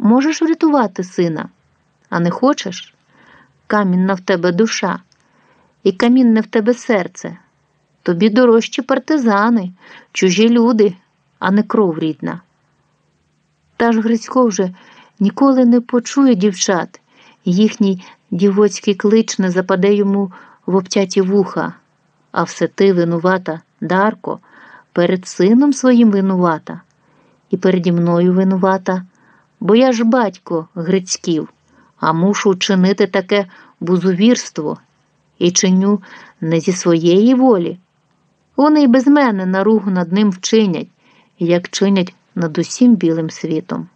можеш врятувати сина, а не хочеш? Камінна в тебе душа, і камінне в тебе серце. Тобі дорожчі партизани, чужі люди, а не кров рідна. Та ж Грицько вже ніколи не почує дівчат, їхній дівоцький клич не западе йому в обтяті вуха, а все ти винувата, Дарко, перед сином своїм винувата, і переді мною винувата, бо я ж батько Грицьків, а мушу чинити таке бузувірство і чиню не зі своєї волі. Вони й без мене наругу над ним вчинять, як чинять над усім білим світом.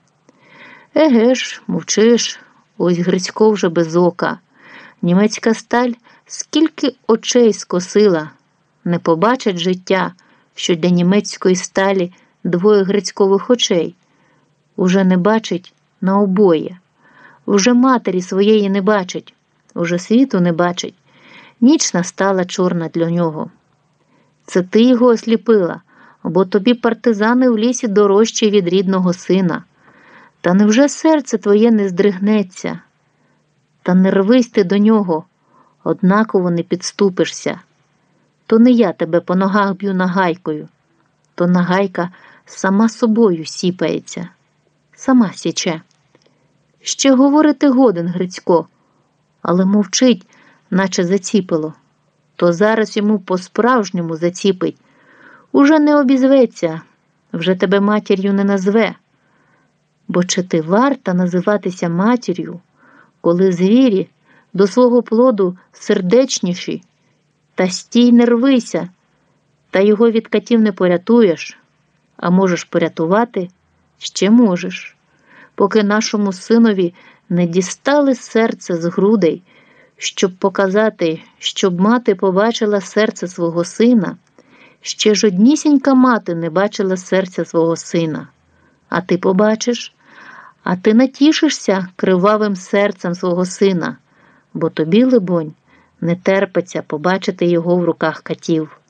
Еге ж, мовчиш, ось Грицько вже без ока. Німецька сталь скільки очей скосила, не побачить життя, що для німецької сталі двоє грицькових очей. Уже не бачить на обоє, уже матері своєї не бачить, уже світу не бачить. Ніч настала чорна для нього. Це ти його осліпила, бо тобі партизани в лісі дорожчі від рідного сина. Та невже серце твоє не здригнеться? Та не рвись ти до нього, однаково не підступишся. То не я тебе по ногах б'ю нагайкою, то нагайка сама собою сіпається, сама січе. Ще говорити годен, Грицько, але мовчить, наче заціпило. То зараз йому по-справжньому заціпить. Уже не обізветься, вже тебе матір'ю не назве. Бо чи ти варта називатися матір'ю, коли звірі до свого плоду сердечніші, та стій не рвися, та його від катів не порятуєш, а можеш порятувати ще можеш, поки нашому синові не дістали серце з грудей, щоб показати, щоб мати побачила серце свого сина. Ще ж однісінька мати не бачила серця свого сина. А ти побачиш, а ти натішишся кривавим серцем свого сина, бо тобі, либонь, не терпиться побачити його в руках катів.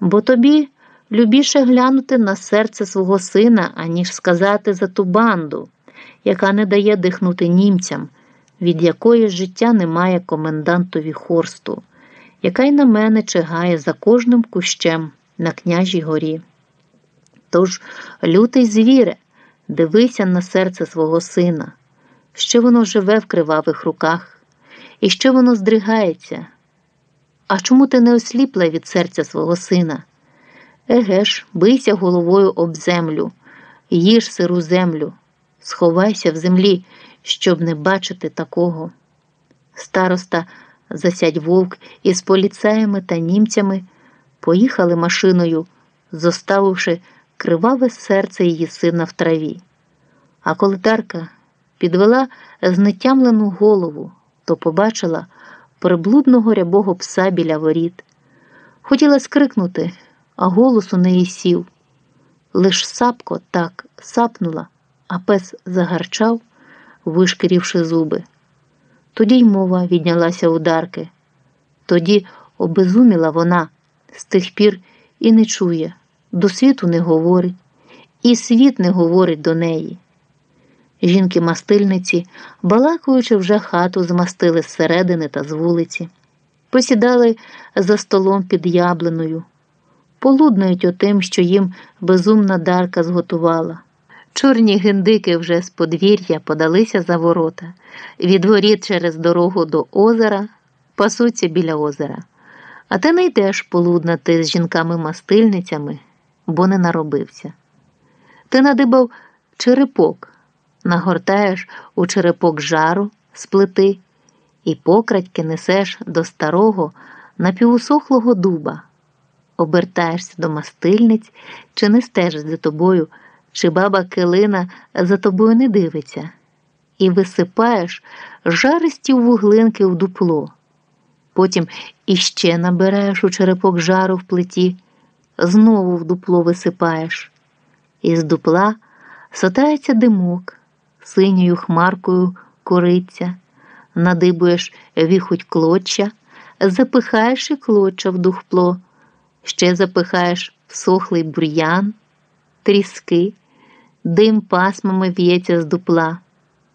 Бо тобі любіше глянути на серце свого сина, аніж сказати за ту банду, яка не дає дихнути німцям, від якої життя немає комендантові хорсту, яка й на мене чигає за кожним кущем на княжій горі. Тож, лютий звіре, дивися на серце свого сина, що воно живе в кривавих руках, і що воно здригається. А чому ти не осліпла від серця свого сина? Еге ж, бийся головою об землю, їж сиру землю, сховайся в землі, щоб не бачити такого. Староста засядь вовк із поліцаями та німцями поїхали машиною, зоставивши криваве серце її сина в траві. А коли Тарка підвела знетямлену голову, то побачила приблудного рябого пса біля воріт. Хотіла скрикнути, а голос у неї сів. Лиш сапко так сапнула, а пес загарчав, вишкірівши зуби. Тоді й мова віднялася у Дарки. Тоді обезуміла вона з тих пір і не чує, до світу не говорить, і світ не говорить до неї. Жінки-мастильниці, балакуючи вже хату, змастили зсередини та з вулиці, посідали за столом під яблиною, полуднують отим, що їм безумна дарка зготувала. Чорні гендики вже з подвір'я подалися за ворота, від воріт через дорогу до озера, пасуться біля озера. А ти не йдеш полуднати з жінками-мастильницями, бо не наробився. Ти надибав черепок, нагортаєш у черепок жару з плити і покрадьки несеш до старого напівусохлого дуба, обертаєшся до мастильниць, чи не стежиш за тобою, чи баба килина за тобою не дивиться, і висипаєш жаристі вуглинки в дупло. Потім іще набираєш у черепок жару в плиті, знову в дупло висипаєш. Із дупла сотається димок, синьою хмаркою кориться, надибуєш віхуть клоча, запихаєш і клоча в духпло, ще запихаєш всохлий бур'ян, тріски, дим пасмами в'ється з дупла.